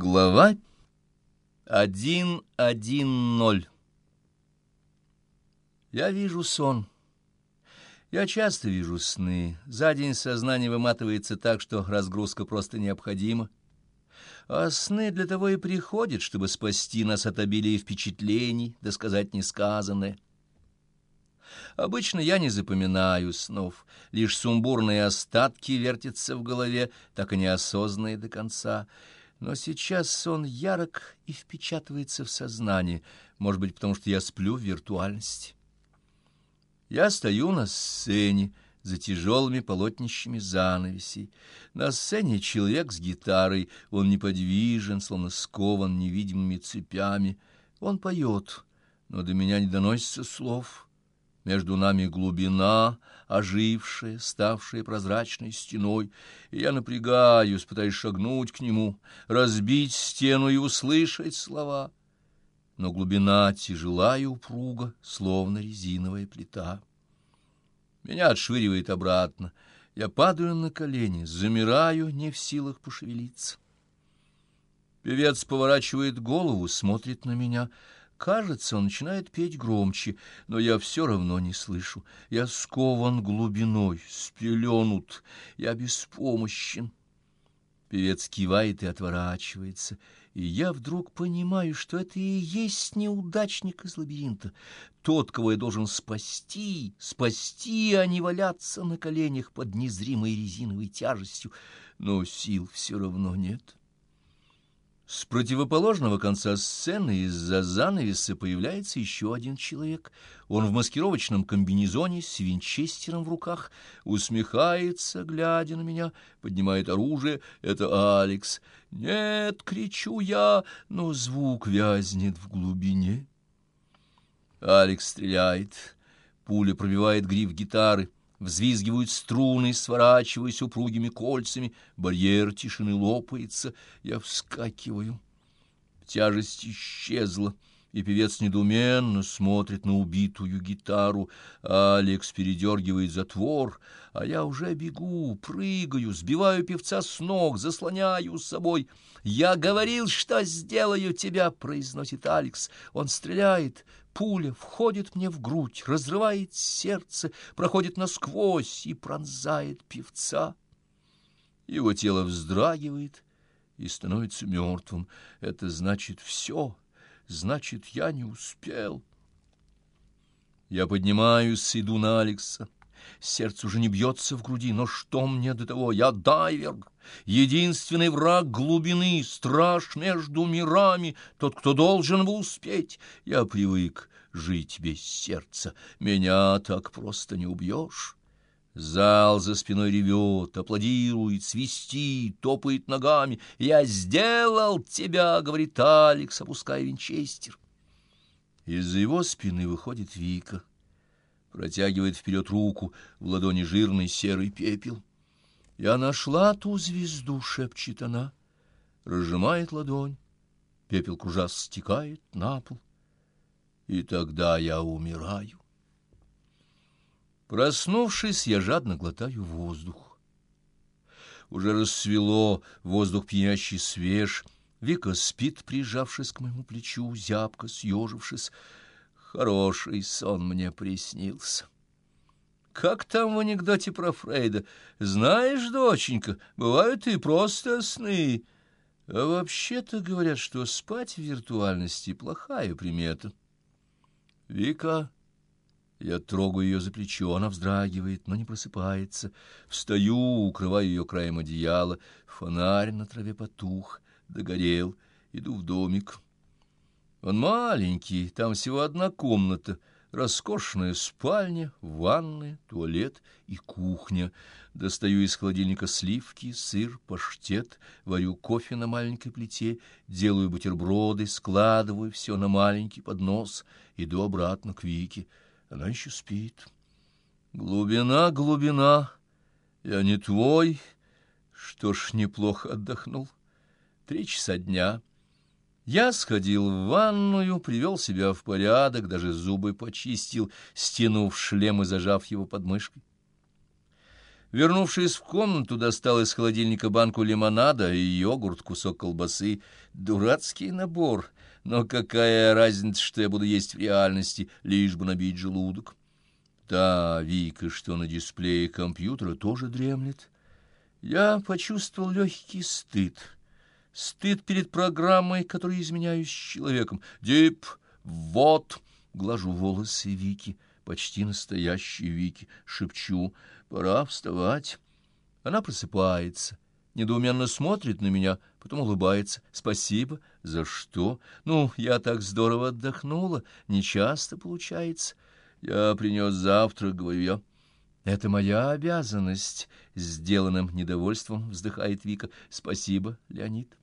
Глава 1.1.0 Я вижу сон. Я часто вижу сны. За день сознание выматывается так, что разгрузка просто необходима. А сны для того и приходят, чтобы спасти нас от обилия впечатлений, да сказать несказанное. Обычно я не запоминаю снов, лишь сумбурные остатки вертятся в голове, так и неосознанные до конца — но сейчас сон ярок и впечатывается в сознание, может быть, потому что я сплю в виртуальности. Я стою на сцене за тяжелыми полотнищами занавесей. На сцене человек с гитарой, он неподвижен, словно скован невидимыми цепями. Он поет, но до меня не доносится слов — между нами глубина, ожившая, ставшая прозрачной стеной, я напрягаюсь, пытаясь шагнуть к нему, разбить стену и услышать слова. Но глубина тяжела и упруга, словно резиновая плита. Меня отшвыривает обратно. Я падаю на колени, замираю, не в силах пошевелиться. Певец поворачивает голову, смотрит на меня — Кажется, он начинает петь громче, но я все равно не слышу. Я скован глубиной, спеленут, я беспомощен. Певец кивает и отворачивается, и я вдруг понимаю, что это и есть неудачник из лабиринта, тот, кого я должен спасти, спасти, а не валяться на коленях под незримой резиновой тяжестью, но сил все равно нет. С противоположного конца сцены из-за занавеса появляется еще один человек. Он в маскировочном комбинезоне с винчестером в руках, усмехается, глядя на меня, поднимает оружие. Это Алекс. «Нет!» — кричу я, но звук вязнет в глубине. Алекс стреляет. Пуля пробивает гриф гитары. Взвизгивают струны, сворачиваясь упругими кольцами, барьер тишины лопается, я вскакиваю. Тяжесть исчезла, и певец недуменно смотрит на убитую гитару. Алекс передергивает затвор, а я уже бегу, прыгаю, сбиваю певца с ног, заслоняю с собой. «Я говорил, что сделаю тебя!» — произносит Алекс. Он стреляет, Пуля входит мне в грудь, разрывает сердце, проходит насквозь и пронзает певца. Его тело вздрагивает и становится мертвым. Это значит все, значит, я не успел. Я поднимаюсь, иду на Алекса. Сердце уже не бьется в груди, но что мне до того? Я дайвер, единственный враг глубины, страж между мирами, тот, кто должен бы успеть. Я привык жить без сердца, меня так просто не убьешь. Зал за спиной ревет, аплодирует, свистит, топает ногами. «Я сделал тебя!» — говорит Алекс, опуская винчестер. Из-за его спины выходит Вика протягивает вперед руку, в ладони жирный серый пепел. «Я нашла ту звезду», — шепчет она, разжимает ладонь, пепел кружа стекает на пол, и тогда я умираю. Проснувшись, я жадно глотаю воздух. Уже рассвело, воздух пьянящий свеж, Вика спит, прижавшись к моему плечу, зябко съежившись, Хороший сон мне приснился. Как там в анекдоте про Фрейда? Знаешь, доченька, бывают и просто сны. А вообще-то говорят, что спать в виртуальности — плохая примета. Вика... Я трогаю ее за плечо, она вздрагивает, но не просыпается. Встаю, укрываю ее краем одеяла. Фонарь на траве потух, догорел. Иду в домик. Он маленький, там всего одна комната, роскошная спальня, ванная, туалет и кухня. Достаю из холодильника сливки, сыр, паштет, варю кофе на маленькой плите, делаю бутерброды, складываю все на маленький поднос, иду обратно к Вике. Она еще спит. Глубина, глубина, я не твой. Что ж, неплохо отдохнул. Три часа дня — я сходил в ванную, привел себя в порядок, даже зубы почистил, стянув шлем и зажав его под мышкой. Вернувшись в комнату, достал из холодильника банку лимонада и йогурт, кусок колбасы. Дурацкий набор, но какая разница, что я буду есть в реальности, лишь бы набить желудок. Та Вика, что на дисплее компьютера, тоже дремлет. Я почувствовал легкий стыд. Стыд перед программой, которой изменяюсь человеком. Дип, вот, глажу волосы Вики, почти настоящие Вики, шепчу, пора вставать. Она просыпается, недоуменно смотрит на меня, потом улыбается. Спасибо. За что? Ну, я так здорово отдохнула, нечасто получается. Я принес завтрак, говорю я. Это моя обязанность, — сделанным недовольством вздыхает Вика. Спасибо, Леонид.